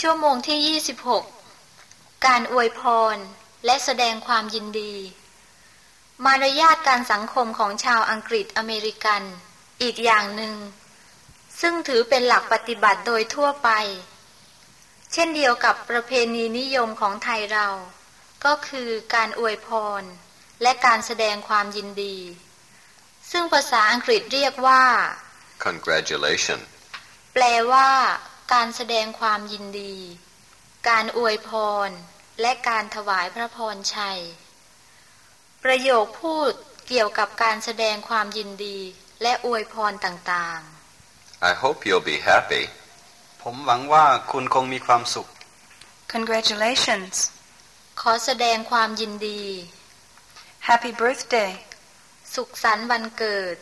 ชั่วโมงที่ 26 การอวยพรและแสดงความยินดี มารยาทการสังคมของชาวอังกฤษอเมริกัน อีกอย่างหนึ่ง ซึ่งถือเป็นหลักปฏิบัติโดยทั่วไป เช่นเดียวกับประเพณีนิยมของไทยเรา ก็คือการอวยพร และการแสดงความยินดี ซึ่งภาษาอังกฤษเรียกว่า congratulation แปลว่า การแสดงความยินดี การอวยพร และการถวายพระพรชัย ประโยคพูดเกี่ยวกับการแสดงความยินดีและอวยพรต่าง I hope you'll be happy ผมหวังว่าคุณคงมีความสุข Congratulations. ๆขอแสดงความยินดี Happy birthday. สุขสันต์วันเกิด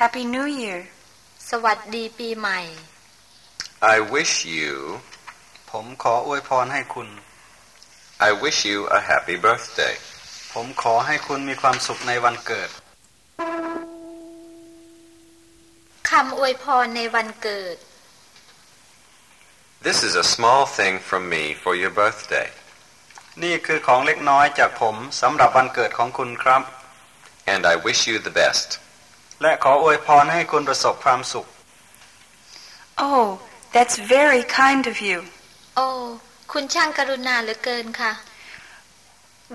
Happy New Year. สวัสดีปีใหม่ I wish you ผมขออวยพรให้คุณ I wish you a happy birthday ผมขอให้คุณมีความสุขในวันเกิดคำอวยพรในวันเกิด This is a small thing from me for your birthday นี่คือของเล็กน้อยจากผมสำหรับวันเกิดของคุณครับ and I wish you the best และขออวยพรให้คุณประสบความสุข Oh, that's very kind of you. โอ้คุณช่างกรุณาเหลือเกินค่ะ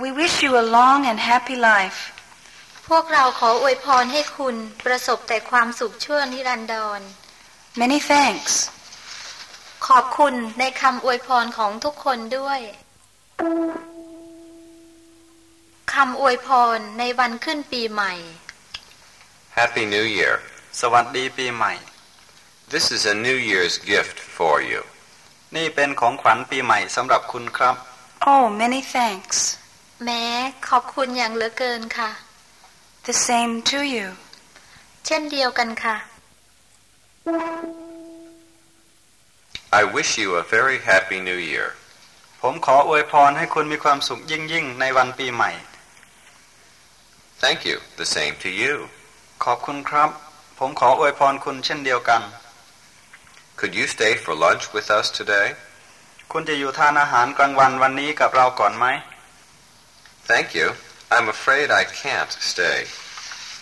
We wish you a long and happy life. พวกเราขออวยพรให้คุณประสบแต่ความสุขชั่วนิรันดร Many thanks. ขอบคุณในคำอวยพรของทุกคนด้วยคำอวยพรในวันขึ้นปีใหม่ Happy New Year สวัสดีปีใหม่ This is a New Year's gift for you นี่เป็นของขวัญปีใหม่สำหรับคุณครับ Oh, many thanks. แม้ขอบคุณอย่างเหลือเกินค่ะ The same to you. เช่นเดียวกันค่ะ I wish you a very happy New Year ผมขออวยพรให้คุณมีความสุขยิ่งยิ่งๆในวันปีใหม่ Thank you the same to you ขอบคุณครับ ผมขออวยพรคุณเช่นเดียวกัน Could you stay for lunch with us today คุณจะอยู่ทานอาหารกลางวันวันนี้กับเราก่อนไหม Thank you I'm afraid I can't stay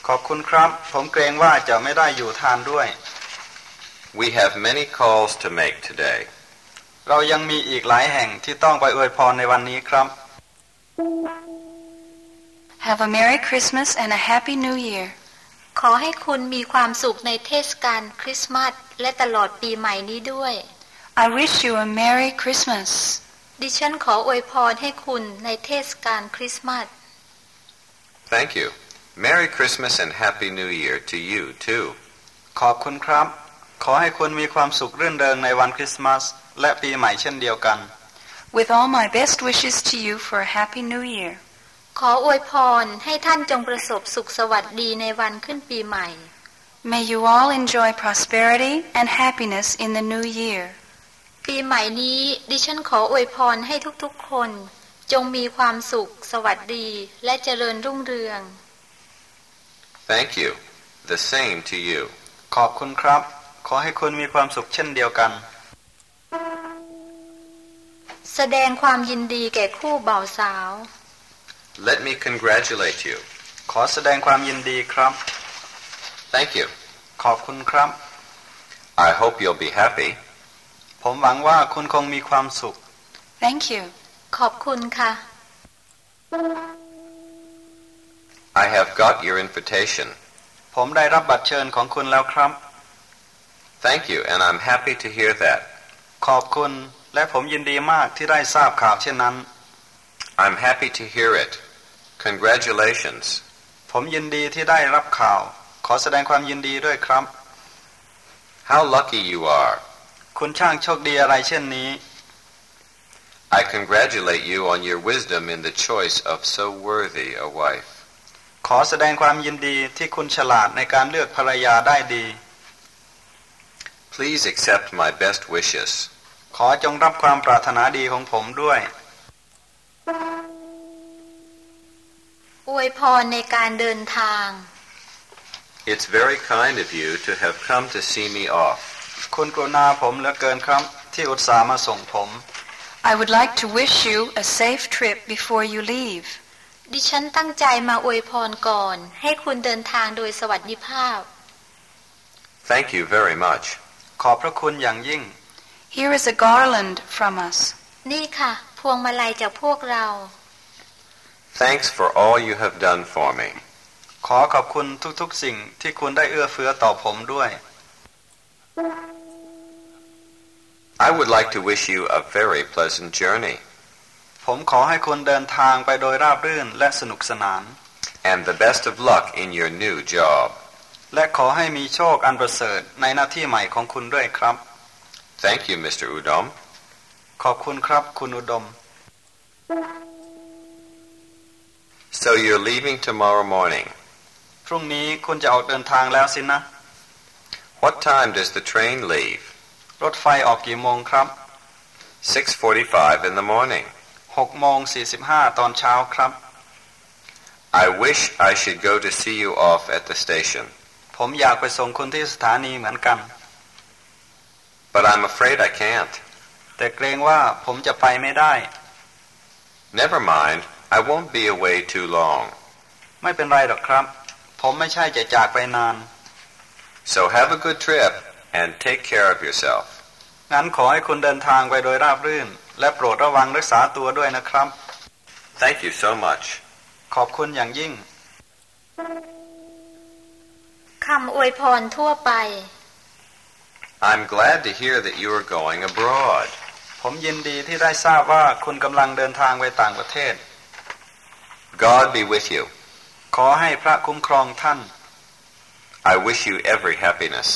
ขอบคุณครับ ผมเกรงว่าจะไม่ได้อยู่ทานด้วย We have many calls to make today เรายังมีอีกหลายแห่งที่ต้องไปอวยพรในวันนี้ครับ Have a Merry Christmas and a Happy New Year. ขอให้คุณมีความสุขในเทศกาลคริสต์มาสและตลอดปีใหม่นี้ด้วย I wish you a Merry Christmas. ดิฉันขออวยพรให้คุณในเทศกาลคริสต์มาส Thank you Merry Christmas and Happy New Year to you too ขอบคุณครับ ขอให้คุณมีความสุขรื่นเริงในวันคริสต์มาสและปีใหม่เช่นเดียวกัน With all my best wishes to you for a Happy New Year. ขออวยพรให้ท่านจงประสบสุขสวัสดีในวันขึ้นปีใหม่ May you all enjoy prosperity and happiness in the new year. ปีใหม่นี้ดิฉันขออวยพรให้ทุกๆคน จงมีความสุข สวัสดี และเจริญรุ่งเรือง Thank you the same to you ขอบคุณครับ ขอให้คุณมีความสุขเช่นเดียวกัน แสดงความยินดีแก่คู่บ่าวสาว Let me congratulate you ขอแสดงความยินดีครับ Thank you ขอบคุณครับ I hope you'll be happy ผมหวังว่าคุณคงมีความสุข Thank you. ขอบคุณค่ะ I have got your invitation ผมได้รับบัตรเชิญของคุณแล้วครับ Thank you and I'm happy to hear that ขอบคุณ และผมยินดีมากที่ได้ทราบข่าวเช่นนั้น I'm happy to hear it Congratulations ผมยินดีที่ได้รับข่าว ขอแสดงความยินดีด้วยครับ How lucky you are คุณช่างโชคดีอะไรเช่นนี้ I congratulate you on your wisdom in the choice of so worthy a wife ขอแสดงความยินดีที่คุณฉลาดในการเลือกภรรยาได้ดี Please accept my best wishes ขอจงรับความปรารถนาดีของผมด้วย อวยพรในการเดินทาง It's very kind of you to have come to see me off คุณกรุณาผมเหลือเกินครับที่อุตส่าห์มาส่งผม I would like to wish you a safe trip before you leave. ดิฉันตั้งใจมาอวยพรก่อน ให้คุณเดินทางโดยสวัสดิภาพ Thank you very much. ขอบพระคุณอย่างยิ่ง Here is a garland from us. นี่ค่ะ พวงมาลัยจากพวกเรา Thanks for all you have done for me. ขอขอบคุณทุกๆสิ่งที่คุณได้เอื้อเฟื้อต่อผมด้วย I would like to wish you a very pleasant journey ผมขอให้คุณเดินทางไปโดยราบรื่นและสนุกสนาน and the best of luck in your new job. และขอให้มีโชคอันประเสริฐในหน้าที่ใหม่ของคุณด้วยครับ Thank you, Mr. Udom. ขอบคุณครับคุณอุดม So you're leaving tomorrow morning. พรุ่งนี้คุณจะออกเดินทางแล้วสินะ What time does the train leave? รถไฟออกกี่โมงครับ 6:45 in the morning. 6โมง45 ตอนเช้าครับ I wish I should go to see you off at the station, ผมอยากไปส่งคุณที่สถานีเหมือนกัน but I'm afraid I can't. แต่เกรงว่าผมจะไปไม่ได้ Never mind. I won't be away too long. ไม่เป็นไรหรอกครับ ผมไม่ใช่จะจากไปนาน So have a good trip and take care of yourself. งั้นขอให้คุณเดินทางไปโดยราบรื่น และโปรดระวังรักษาตัวด้วยนะครับ Thank you so much. ขอบคุณอย่างยิ่งคำอวยพรทั่วไป I'm glad to hear that you are going abroad. ผมยินดีที่ได้ทราบว่าคุณกำลังเดินทางไปต่างประเทศ God be with you. ขอให้พระคุ้มครองท่าน I wish you every happiness.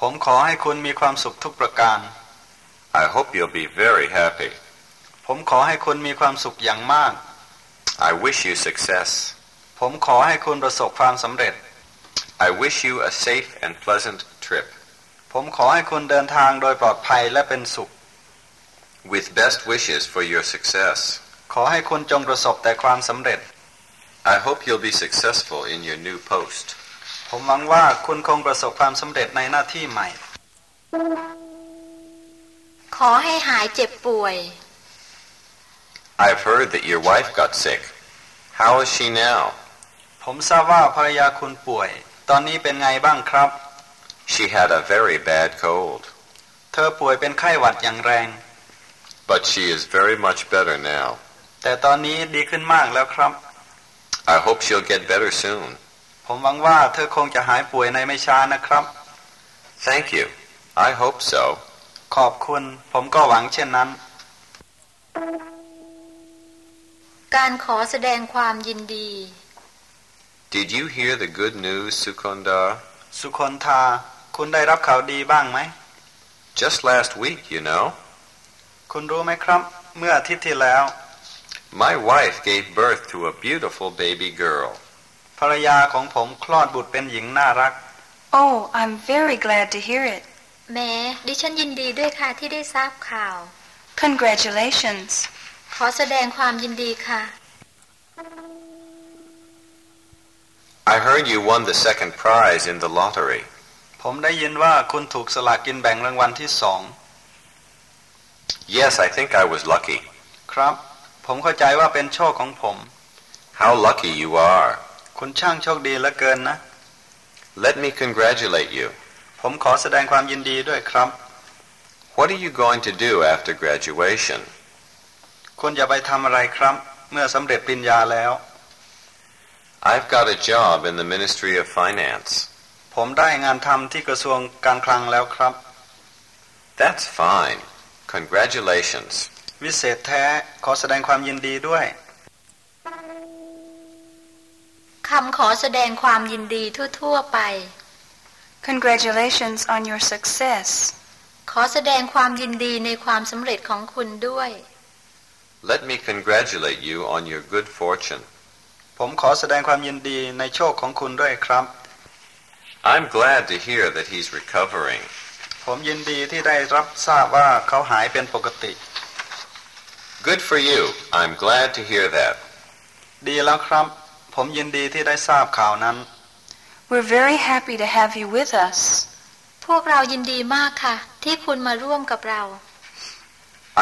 ผมขอให้คุณมีความสุขทุกประการ I hope you'll be very happy. ผมขอให้คุณมีความสุขอย่างมาก I wish you success. ผมขอให้คุณประสบความสำเร็จ I wish you a safe and pleasant trip. ผมขอให้คุณเดินทางโดยปลอดภัยและเป็นสุข With best wishes for your success. ขอให้คุณจงประสบแต่ความสำเร็จ I hope you'll be successful in your new post. ผมหวังว่าคุณคงประสบความสำเร็จในหน้าที่ใหม่ ขอให้หายเจ็บป่วย I've heard that your wife got sick. How is she now? ผมทราบว่าภรรยาคุณป่วย ตอนนี้เป็นไงบ้างครับ She had a very bad cold, เธอป่วยเป็นไข้หวัดอย่างแรง but she is very much better now. แต่ตอนนี้ดีขึ้นมากแล้วครับ I hope she'll get better soon. ผมหวังว่าเธอคงจะหายป่วยในไม่ช้านะครับ Thank you. I hope so. ขอบคุณ ผมก็หวังเช่นนั้น การขอแสดงความยินดี Did you hear the good news, Sukondar? สุคนธาคุณได้รับข่าวดีบ้างไหม Just last week, you know. คุณรู้ไหมครับ เมื่ออาทิตย์ที่แล้ว My wife gave birth to a beautiful baby girl. ภรรยาของผมคลอดบุตรเป็นหญิงน่ารัก Oh, I'm very glad to hear it. แม้ดิฉันยินดีด้วยค่ะที่ได้ทราบข่าว Congratulations. ขอแสดงความยินดีค่ะ I heard you won the second prize in the lottery. ผมได้ยินว่าคุณถูกสลากกินแบ่งรางวัลที่สอง Yes, I think I was lucky. ครับ ผมเข้าใจว่าเป็นโชคของผม How lucky you are. คุณช่างโชคดีเหลือเกินนะ Let me congratulate you. ผมขอแสดงความยินดีด้วยครับ What are you going to do after graduation? คุณจะไปทำอะไรครับ เมื่อสำเร็จปริญญาแล้ว I've got a job in the Ministry of Finance. ผมได้งานทำที่กระทรวงการคลังแล้วครับ That's fine. Congratulations. วิเศษแท้ขอแสดงความยินดีด้วยคำขอแสดงความยินดีทั่วๆไป Congratulations on your success. ขอแสดงความยินดีในความสำเร็จของคุณด้วย Let me congratulate you on your good fortune. ผมขอแสดงความยินดีในโชคของคุณด้วยครับ I'm glad to hear that he's recovering. ผมยินดีที่ได้รับทราบว่าเขาหายเป็นปกติ Good for you. I'm glad to hear that. ดีแล้วครับ ผมยินดีที่ได้ทราบข่าวนั้น We're very happy to have you with us. พวกเรายินดีมากค่ะ ที่คุณมาร่วมกับเรา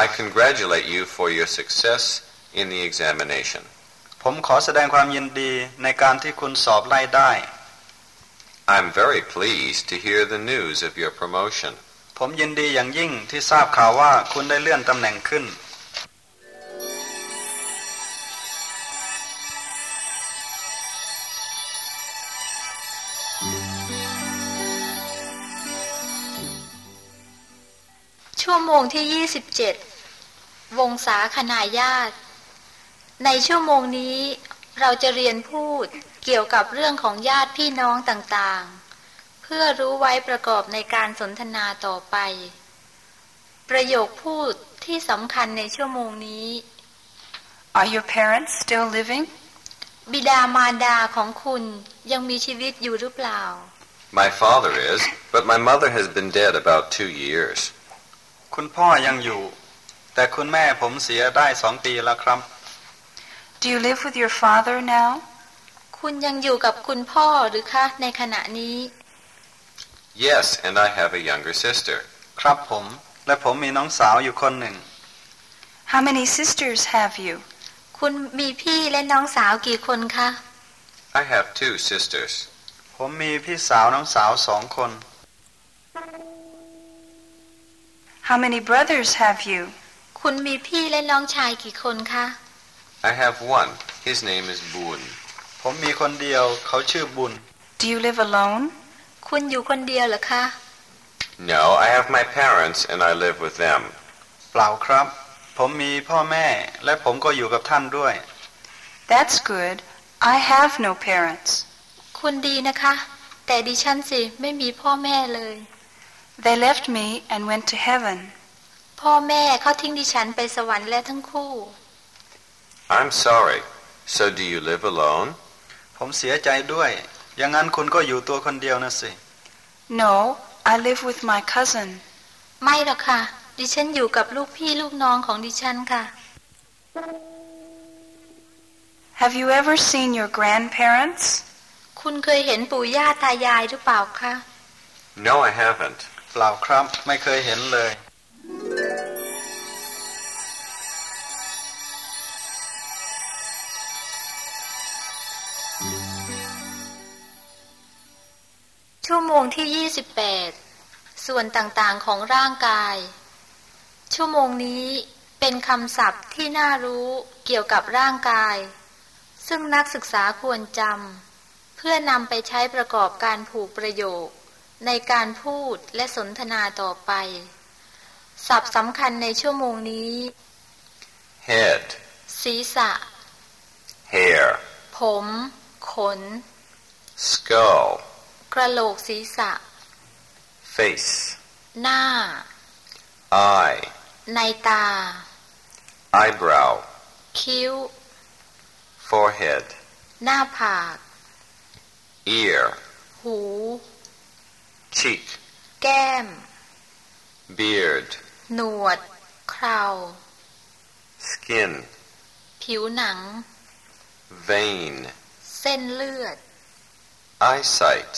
I congratulate you for your success in the examination. ผมขอแสดงความยินดีในการที่คุณสอบไล่ได้ I'm very pleased to hear the news of your promotion. ผมยินดีอย่างยิ่งที่ทราบข่าวว่าคุณได้เลื่อนตำแหน่งขึ้น ชั่วโมงที่27วงศาคณาญาติ ในชั่วโมงนี้เราจะเรียนพูดเกี่ยวกับเรื่องของญาติพี่น้องต่างๆ เพื่อรู้ไว้ประกอบในการสนทนาต่อไป ประโยคพูดที่สำคัญในชั่วโมงนี้ Are your parents still living? บิดามารดาของคุณยังมีชีวิตอยู่หรือเปล่า My father is, but my mother has been dead about two years. คุณพ่อยังอยู่ แต่คุณแม่ผมเสียได้สองปีแล้วครับ Do you live with your father now? คุณยังอยู่กับคุณพ่อหรือคะในขณะนี้ Yes, and I have a younger sister. ครับผม และผมมีน้องสาวอยู่คนหนึ่ง How many sisters have you? คุณมีพี่และน้องสาวกี่คนคะ I have two sisters. ผมมีพี่สาวน้องสาวสองคน How many brothers have you? คุณมีพี่และน้องชายกี่คนคะ I have one. His name is Boon. ผมมีคนเดียวเขาชื่อบุญ Do you live alone? คุณอยู่คนเดียวเหรอคะ No, I have my parents and I live with them. เปล่าครับ ผมมีพ่อแม่และผมก็อยู่กับท่านด้วย That's good. I have no parents. คุณดีนะคะ แต่ดิฉันสิไม่มีพ่อแม่เลย They left me and went to heaven. พ่อแม่เขาทิ้งดิฉันไปสวรรค์และทั้งคู่ I'm sorry. So do you live alone? ผมเสียใจด้วย อย่างนั้นคุณก็อยู่ตัวคนเดียวนะสิ No, I live with my cousin. ไม่หรอกค่ะ ดิฉันอยู่กับลูกพี่ลูกน้องของดิฉันค่ะ Have you ever seen your grandparents? คุณเคยเห็นปู่ย่าตายายหรือเปล่าคะ No, I haven't. เปล่าครับไม่เคยเห็นเลย ชั่วโมงที่ 28 ส่วนต่างๆของร่างกาย ชั่วโมงนี้เป็นคำศัพท์ที่น่ารู้เกี่ยวกับร่างกาย ซึ่งนักศึกษาควรจำเพื่อนำไปใช้ประกอบการผูกประโยค ในการพูดและสนทนาต่อไปศัพท์สำคัญในชั่วโมงนี้ Head, ศีรษะ hair, ผม ขน skull, กระโหลกศีรษะ face, หน้า eye, ในตา eyebrow, คิ้ว forehead, หน้าผาก ear, หู cheek, แก้ม beard, หนวด เครา skin, ผิวหนัง vein, เส้นเลือด eyesight,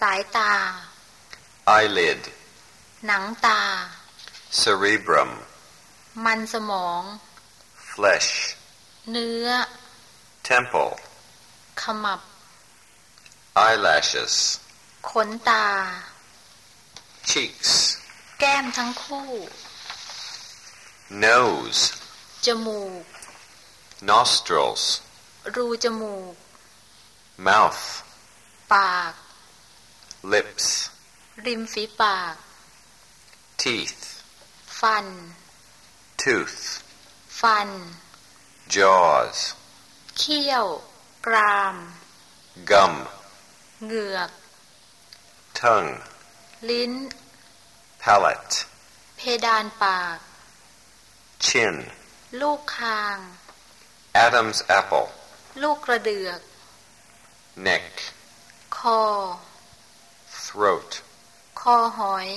สายตา eyelid, หนังตา cerebrum, มันสมอง flesh, เนื้อ temple, ขมับ eyelashes, ขนตา cheeks, แก้มทั้งคู่ nose, จมูก nostrils, รูจมูก mouth, ปาก lips, ริมฝีปาก teeth, ฟัน tooth, ฟัน jaws, เขี้ยว กราม gum, เหงือก tongue, ลิ้น palate, เพดานปาก chin, ลูกคาง Adam's apple, ลูกกระเดือก neck, คอ throat, คอหอย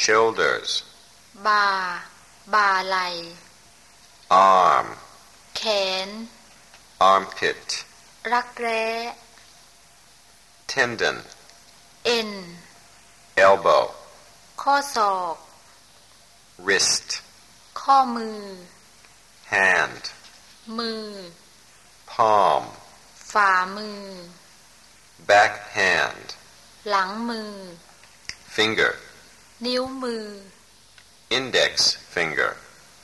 shoulders, บ่า บ่าไหล arm, แขน armpit, รักแร้ tendon, เอ็น elbow, ข้อศอก wrist, ข้อมือ hand, มือ palm, ฝ่ามือ back hand, หลังมือ finger, นิ้วมือ index finger,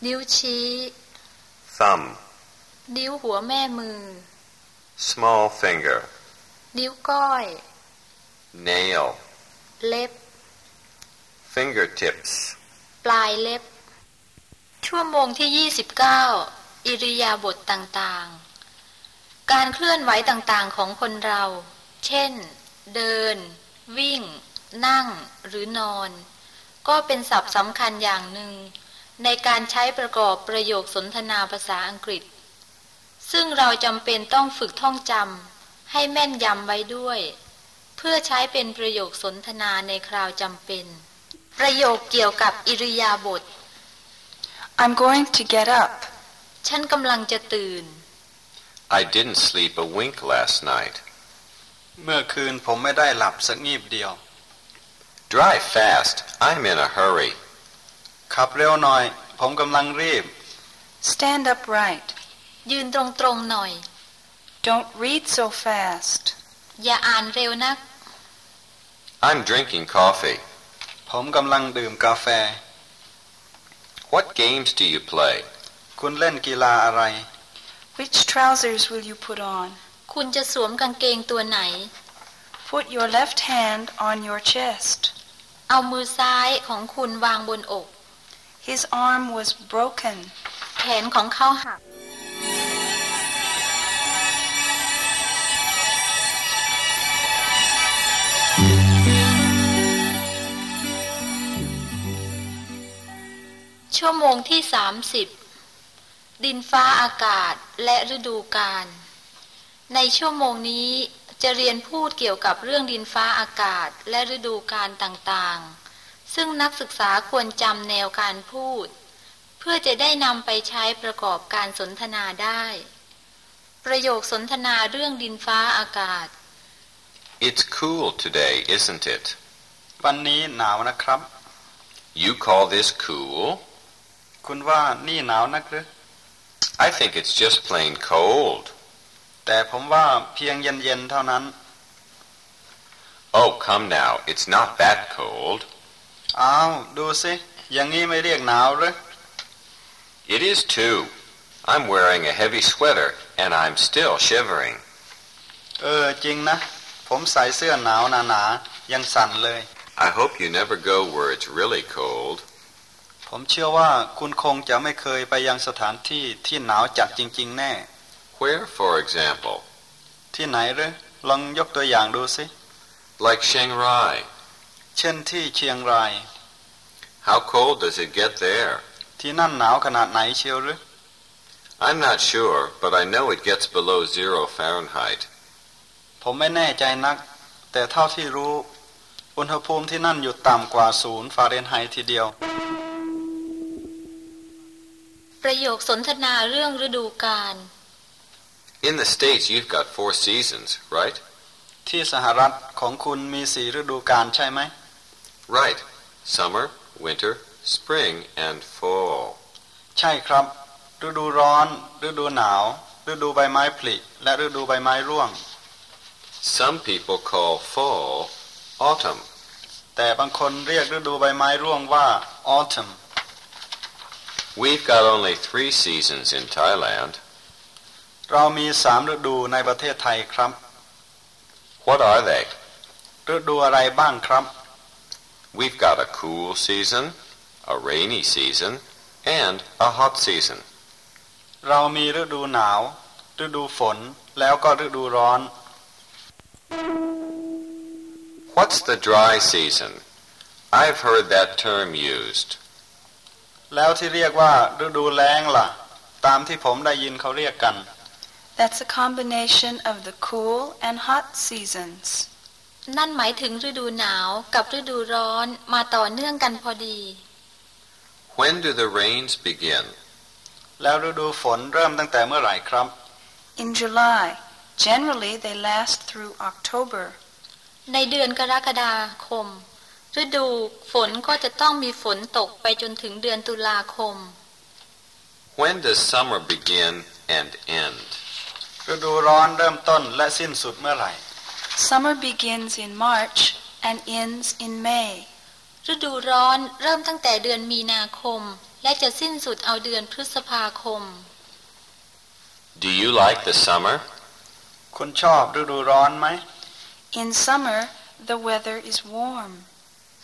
นิ้วชี้ thumb, นิ้วหัวแม่มือ small finger, นิ้วก้อย nail, เล็บ fingertips, ปลายเล็บ ชั่วโมงที่ 29 อิริยาบถต่างๆ การเคลื่อนไหวต่างๆของคนเรา เช่น เดิน วิ่ง นั่ง หรือนอน ก็เป็นศัพท์สำคัญอย่างหนึ่ง ในการใช้ประกอบประโยคสนทนาภาษาอังกฤษ ซึ่งเราจำเป็นต้องฝึกท่องจำให้แม่นยำไว้ด้วย เพื่อใช้เป็นประโยคสนทนาในคราวจำเป็น ประโยคเกี่ยวกับอิริยาบถ I'm going to get up. ฉันกำลังจะตื่น I didn't sleep a wink last night. เมื่อคืนผมไม่ได้หลับสักงีบเดียว Drive fast, I'm in a hurry. ขับเร็วหน่อย ผมกำลังรีบ Stand upright. ยืนตรงๆหน่อย Don't read so fast. อย่าอ่านเร็วนัก I'm drinking coffee. ผมกำลังดื่มกาแฟ What games do you play? คุณเล่นกีฬาอะไร Which trousers will you put on? คุณจะสวมกางเกงตัวไหน Put your left hand on your chest. เอามือซ้ายของคุณวางบนอก His arm was broken. แขนของเขาหัก ชั่วโมงที่30ดินฟ้าอากาศและฤดูกาลในชั่วโมงนี้จะเรียนพูดเกี่ยวกับเรื่องดินฟ้าอากาศและฤดูกาลต่างๆ ซึ่งนักศึกษาควรจำแนวการพูด เพื่อจะได้นำไปใช้ประกอบการสนทนาได้ ประโยคสนทนาเรื่องดินฟ้าอากาศ It's cool today, isn't it? วันนี้หนาวนะครับ You call this cool? คุณว่านี่หนาวนักหรือ I think it's just plain cold. แต่ผมว่าเพียงเย็นๆเท่านั้น Oh, come now, it's not that cold. อ้าว ดูสิ อย่างนี้ไม่เรียกหนาวหรือ It is too. I'm wearing a heavy sweater and I'm still shivering. เออ จริงนะ ผมใส่เสื้อหนาวหนาๆ ยังสั่นเลย I hope you never go where it's really cold. ผมเชื่อว่าคุณคงจะไม่เคยไปยังสถานที่ที่หนาวจัดจริง ๆ แน่ Where, for example? ที่ไหนหรือลองยกตัวอย่างดูสิ Like Chiang Rai. เช่นที่เชียงราย How cold does it get there? ที่นั่นหนาวขนาดไหนเชียวหรือ I'm not sure, but I know it gets below zero Fahrenheit. ผมไม่แน่ใจนัก แต่เท่าที่รู้ อุณหภูมิที่นั่นอยู่ต่ำกว่าศูนย์ฟาเรนไฮต์ทีเดียว ประโยคสนทนาเรื่องฤดูกาล In the States, you've got four seasons, right? ที่สหรัฐของคุณมีสี่ฤดูกาลใช่ไหม Right. Summer, winter, spring, and fall. ใช่ครับ ฤดูร้อน ฤดูหนาว ฤดูใบไม้ผลิและฤดูใบไม้ร่วง Some people call fall autumn. แต่บางคนเรียกฤดูใบไม้ร่วงว่า autumn We've got only three seasons in Thailand. เรามีสามฤดูในประเทศไทยครับ What are they? ฤดูอะไรบ้างครับ We've got a cool season, a rainy season, and a hot season. เรามีฤดูหนาว ฤดูฝน แล้วก็ฤดูร้อน What's the dry season? I've heard that term used. แล้วที่เรียกว่าฤดูแล้งล่ะ ตามที่ผมได้ยินเขาเรียกกัน That's a combination of the cool and hot seasons. นั่นหมายถึงฤดูหนาวกับฤดูร้อนมาต่อเนื่องกันพอดี When do the rains begin? แล้วฤดูฝนเริ่มตั้งแต่เมื่อไหร่ครับ In July, generally they last through October. ในเดือนกรกฎาคม ฤดูฝนก็จะต้องมีฝนตกไปจนถึงเดือนตุลาคม When does summer begin and end? ฤดูร้อนเริ่มต้นและสิ้นสุดเมื่อไหร่ Summer begins in March and ends in May. ฤดูร้อนเริ่มตั้งแต่เดือนมีนาคม และจะสิ้นสุดเอาเดือนพฤษภาคม Do you like the summer? คุณชอบฤดูร้อนไหม In summer, the weather is warm.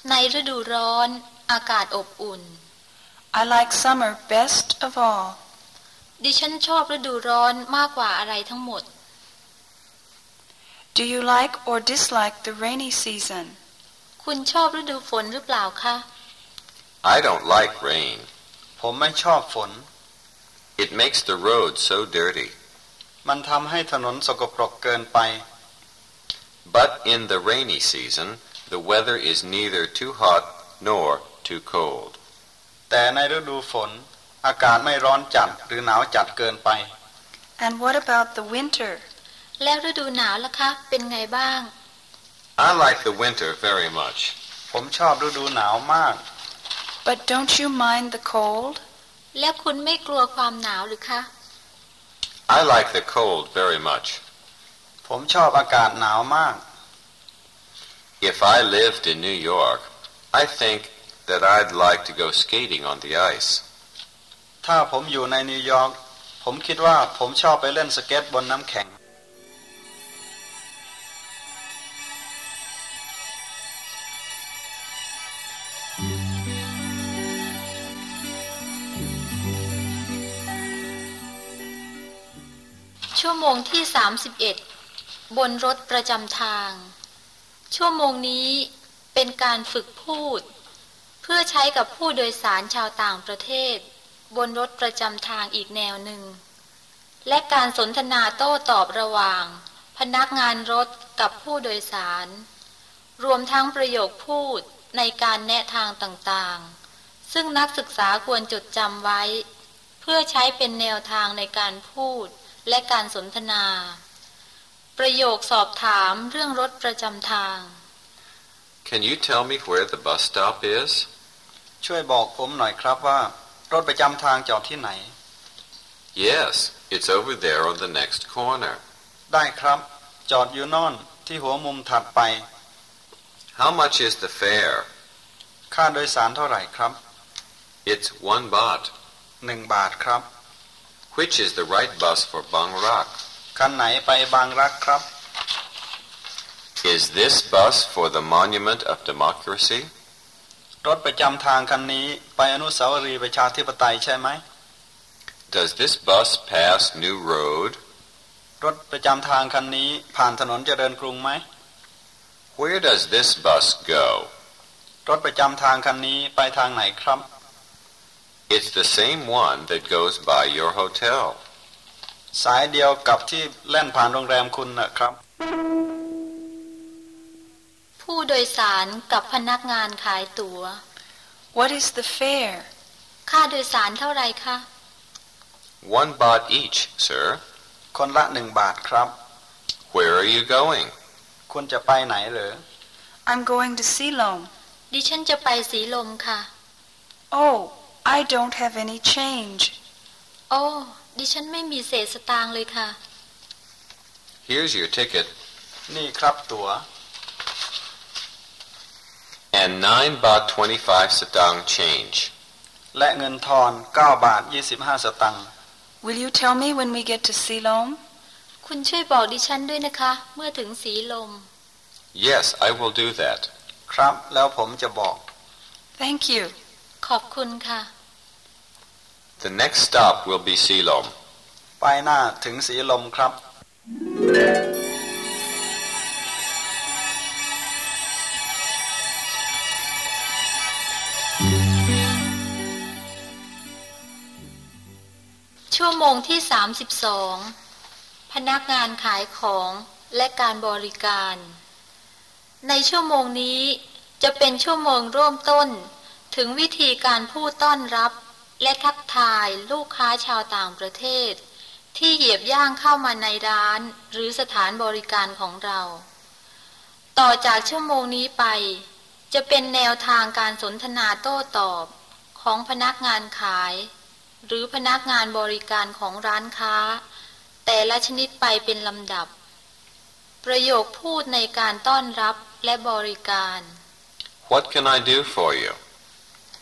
ในฤดูร้อน อากาศอบอุ่น I like summer best of all. ดิฉันชอบฤดูร้อนมากกว่าอะไรทั้งหมด Do you like or dislike the rainy season? คุณชอบฤดูฝนหรือเปล่าคะ I don't like rain. ผมไม่ชอบฝน It makes the road so dirty. มันทำให้ถนนสกปรกเกินไป But in the rainy season, the weather is neither too hot nor too cold. แต่ในฤดูฝน อากาศไม่ร้อนจัดหรือหนาวจัดเกินไป And what about the winter? แล้วฤดูหนาวล่ะคะ เป็นไงบ้าง I like the winter very much. ผมชอบฤดูหนาวมาก But don't you mind the cold? แล้วคุณไม่กลัวความหนาวหรือคะ I like the cold very much. ผมชอบอากาศหนาวมาก If I lived in New York, I think that I'd like to go skating on the ice. ถ้าผมอยู่ในนิวยอร์กผมคิดว่าผมชอบไปเล่นสเก็ตบนน้ำแข็ง ชั่วโมงที่ 31 บนรถประจำทาง ชั่วโมงนี้เป็นการฝึกพูด เพื่อใช้กับผู้โดยสารชาวต่างประเทศ บนรถประจำทางอีกแนวหนึ่ง และการสนทนาโต้ตอบระหว่าง พนักงานรถกับผู้โดยสาร รวมทั้งประโยคพูดในการแนะทางต่างๆ ซึ่งนักศึกษาควรจดจำไว้ เพื่อใช้เป็นแนวทางในการพูดและการสนทนา ประโยคสอบถามเรื่องรถประจำทาง Can you tell me where the bus stop is? ช่วยบอกผมหน่อยครับว่า รถประจำทางจอดที่ไหน Yes, it's over there on the next corner. ได้ครับ จอดอยู่โน่นที่หัวมุมถัดไป How much is the fare? ค่าโดยสารเท่าไหร่ครับ It's one baht. หนึ่งบาทครับ Which is the right bus for Bang Rak? คันไหนไปบางรักครับ Is this bus for the Monument of Democracy? รถประจำทางคันนี้ไปอนุสาวรีย์ประชาธิปไตยใช่ไหม Does this bus pass New Road? รถประจำทางคันนี้ผ่านถนนเจริญกรุงไหม Where does this bus go? รถประจำทางคันนี้ไปทางไหนครับ It's the same one that goes by your hotel. สายเดียวกับที่แล่นผ่านโรงแรมคุณนะครับ ผู้โดยสารกับพนักงานขายตัว๋ว What is the fare? ค่าโดยสารเท่าไหร่คะ One baht each, sir. คนละหนึ่งบาทครับ Where are you going? คุณจะไปไหนเหรอ I'm going to Ceylon. ดิฉันจะไปสีลมค่ะ Oh, I don't have any change. โอ้ ดิฉันไม่มีเศษสตางค์เลยค่ะ Here's your ticket นี่ครับตัว๋ว and 9 baht 25 satang change. และเงินทอน 9 บาท 25 สตังค์ Will you tell me when we get to Ceylon? คุณช่วยบอกดิฉันด้วยนะคะ เมื่อถึงสีลม Yes, I will do that. ครับแล้วผมจะบอก Thank you. ขอบคุณค่ะ The next stop will be Silom. ไปหน้าถึงสีลมครับ ชั่วโมงที่ 32 พนักงานขายของและการบริการ ในชั่วโมงนี้จะเป็นชั่วโมงเริ่มต้น ถึงวิธีการพูดต้อนรับ และทักทายลูกค้าชาวต่างประเทศ ที่เหยียบย่างเข้ามาในร้านหรือสถานบริการของเรา ต่อจากชั่วโมงนี้ไป จะเป็นแนวทางการสนทนาโต้ตอบของพนักงานขาย หรือพนักงานบริการของร้านค้า แต่ละชนิดไปเป็นลำดับ ประโยคพูดในการต้อนรับและบริการ What can I do for you?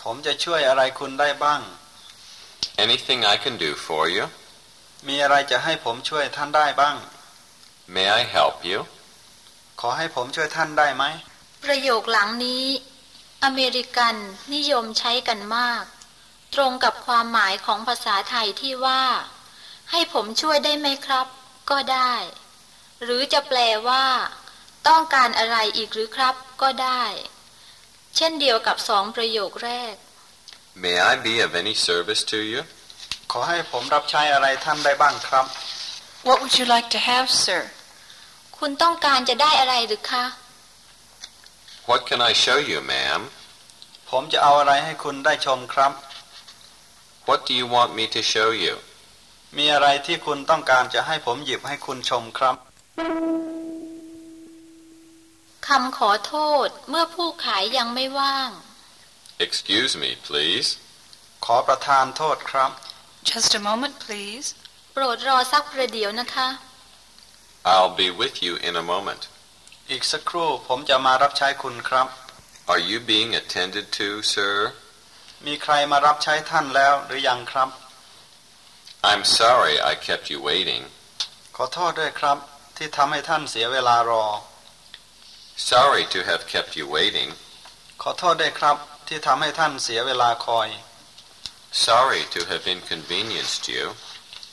ผมจะช่วยอะไรคุณได้บ้าง Anything I can do for you? มีอะไรจะให้ผมช่วยท่านได้บ้าง May I help you? ขอให้ผมช่วยท่านได้ไหม ประโยคหลังนี้ อเมริกันนิยมใช้กันมาก ตรงกับความหมายของภาษาไทยที่ว่า ให้ผมช่วยได้ไหมครับ ก็ได้ หรือจะแปลว่า ต้องการอะไรอีกหรือครับ ก็ได้ เช่นเดียวกับสองประโยคแรก May I be of any service to you? ขอให้ผมรับใช้อะไรท่านได้บ้างครับ What would you like to have, sir? คุณต้องการจะได้อะไรหรือคะ What can I show you, ma'am? ผมจะเอาอะไรให้คุณได้ชมครับ What do you want me to show you? มีอะไรที่คุณต้องการจะให้ผมหยิบให้คุณชมครับคำขอโทษเมื่อผู้ขายยังไม่ว่าง Excuse me, please. ขอประทานโทษครับ Just a moment, please. โปรดรอสักประเดี๋ยวนะคะ I'll be with you in a moment. อีกสักครู่ผมจะมารับใช้คุณครับ Are you being attended to, sir? มีใครมารับใช้ท่านแล้วหรือยังครับ I'm sorry I kept you waiting. ขอโทษด้วยครับ ที่ทำให้ท่านเสียเวลารอ Sorry to have kept you waiting. ขอโทษด้วยครับ ที่ทำให้ท่านเสียเวลาคอย Sorry to have inconvenienced you.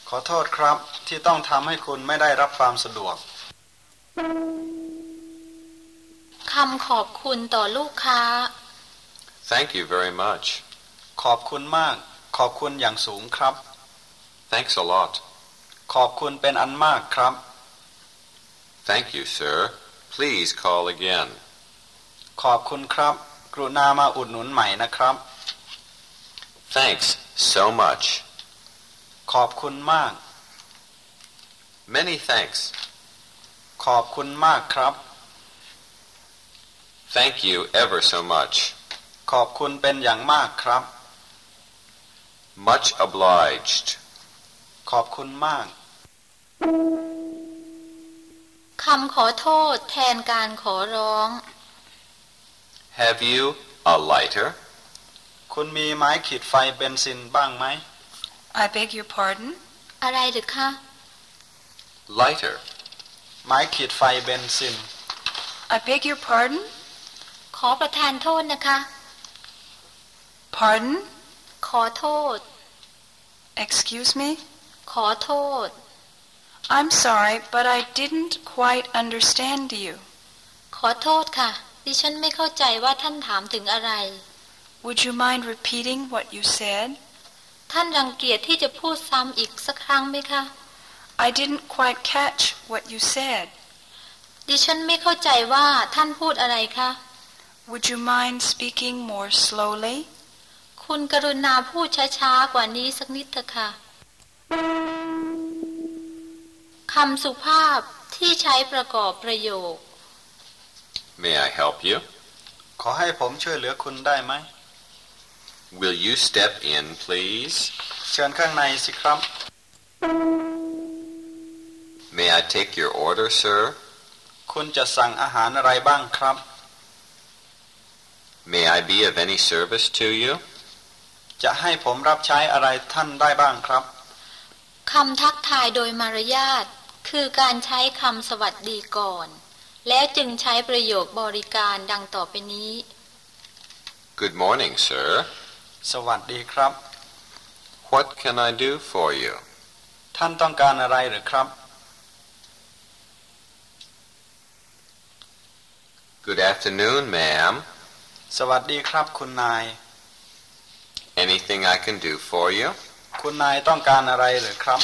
ขอโทษครับที่ต้องทำให้คุณไม่ได้รับความสะดวกคำขอบคุณต่อลูกค้า Thank you very much. ขอบคุณมาก ขอบคุณอย่างสูงครับ Thanks a lot. ขอบคุณเป็นอันมากครับ Thank you, sir. Please call again. ขอบคุณครับก รุณามาอุดหนุนใหม่นะครับ Thanks so much. ขอบคุณมาก Many thanks. ขอบคุณมากครับ Thank you ever so much. ขอบคุณเป็นอย่างมากครับ Much obliged. ขอบคุณมากคำขอโทษแทนการขอร้อง Have you a lighter? คุณมีไม้ขีดไฟเบนซินบ้างไหม I beg your pardon? อะไรหรือคะ Lighter. ไม้ขีดไฟเบนซิน I beg your pardon? ขอประทานโทษนะคะ Pardon? ขอโทษ Excuse me? ขอโทษ I'm sorry, but I didn't quite understand you. ขอโทษค่ะ ดิฉันไม่เข้าใจว่าท่านถามถึงอะไร Would you mind repeating what you said? ท่านรังเกียจที่จะพูดซ้ำอีกสักครั้งไหมคะ I didn't quite catch what you said. ดิฉันไม่เข้าใจว่าท่านพูดอะไรคะ Would you mind speaking more slowly? คุณกรุณาพูดช้าๆกว่านี้สักนิดเถอะค่ะคำสุภาพที่ใช้ประกอบประโยค May I help you? ขอให้ผมช่วยเหลือคุณได้ไหม Will you step in, please? เชิญข้างในสิครับ May I take your order, sir? คุณจะสั่งอาหารอะไรบ้างครับ May I be of any service to you? จะให้ผมรับใช้อะไรท่านได้บ้างครับ คำทักทายโดยมารยาทคือการใช้คำสวัสดีก่อน แล้วจึงใช้ประโยคบริการดังต่อไปนี้ Good morning, sir. สวัสดีครับ What can I do for you? ท่านต้องการอะไรหรือครับ Good afternoon, ma'am. สวัสดีครับคุณนาย Anything I can do for you? คุณนายต้องการอะไรหรือครับ